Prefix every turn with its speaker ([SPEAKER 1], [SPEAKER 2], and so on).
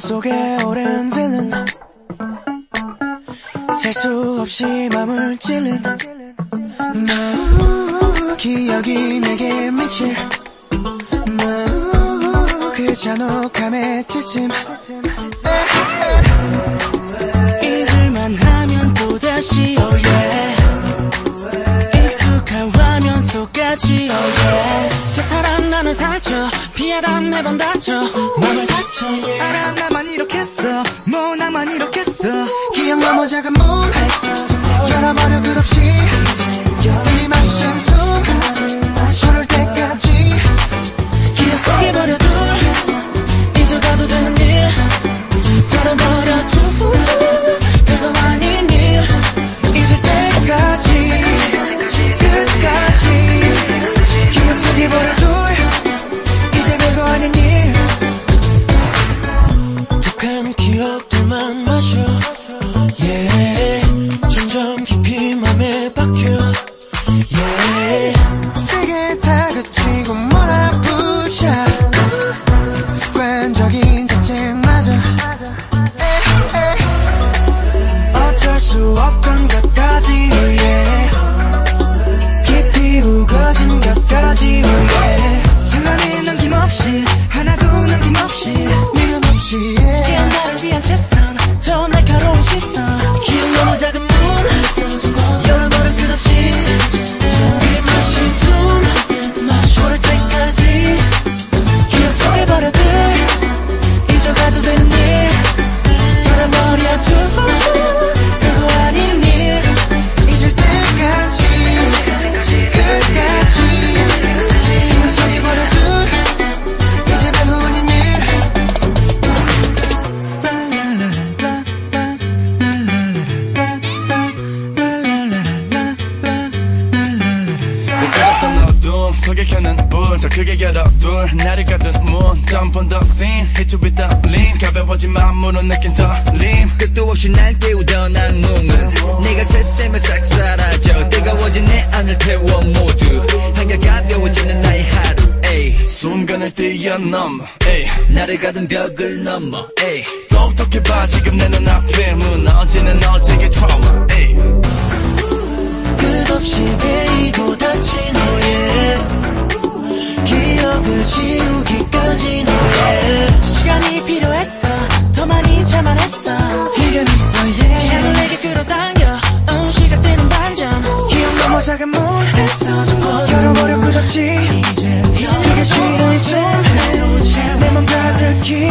[SPEAKER 1] 속에 오랜 빌은 셀 수 없이 맘을 찔린 나 기억이 내게 미칠 나 그 잔혹함에 찌침
[SPEAKER 2] 나는 사쳐 피하다 매번 다쳐. 맘을 다쳐. yeah 알아
[SPEAKER 3] 나만 이렇겠어.
[SPEAKER 1] 뭐
[SPEAKER 3] 나만 이렇겠어.
[SPEAKER 1] 기억 너머 작은 문 열어버려 끝없이. 들이마신 숨
[SPEAKER 2] 기억들만 마셔. yeah 점점 깊이 맘에 박혀. yeah
[SPEAKER 1] 세게 다그치고 몰아붙여. 습관적인 자책마저
[SPEAKER 2] 어쩔 수 없던 것까지. yeah
[SPEAKER 1] 깊이 우거진 것까지. yeah 순간이
[SPEAKER 3] 남김없이
[SPEAKER 1] 하나도
[SPEAKER 3] 남김없이
[SPEAKER 1] 미련 없이 yeah.
[SPEAKER 4] 속에 켜는 불더 크게 열어. 둘 나를 가둔 문점번더씬 Hit you with the lean. 가벼워진 마음으로 느낀 떨림
[SPEAKER 5] 끝도 없이 날 깨우던 악몽은 네가 새샘에 싹 사라져. 뜨거워진 내 안을 태워 모두. 한결 가벼워지는 나의 하루. 에이.
[SPEAKER 4] 순간을 뛰어넘어. 에이.
[SPEAKER 5] 나를 가둔 벽을 넘어. 에이.
[SPEAKER 4] 똑똑해봐. 지금 내 눈앞에 무너지는 어제의 트라우마 에이
[SPEAKER 2] 했어. 더 많이 참아냈어. 이건
[SPEAKER 1] 있어 yeah
[SPEAKER 2] 샤를 내게 끌어당겨. 어, 시작되는 반전. 기억 넘어
[SPEAKER 1] 작은 문
[SPEAKER 2] 했어 전고 열어버려
[SPEAKER 1] 끝없이
[SPEAKER 2] 이제 그게 쉬는 순내맘
[SPEAKER 1] 가득히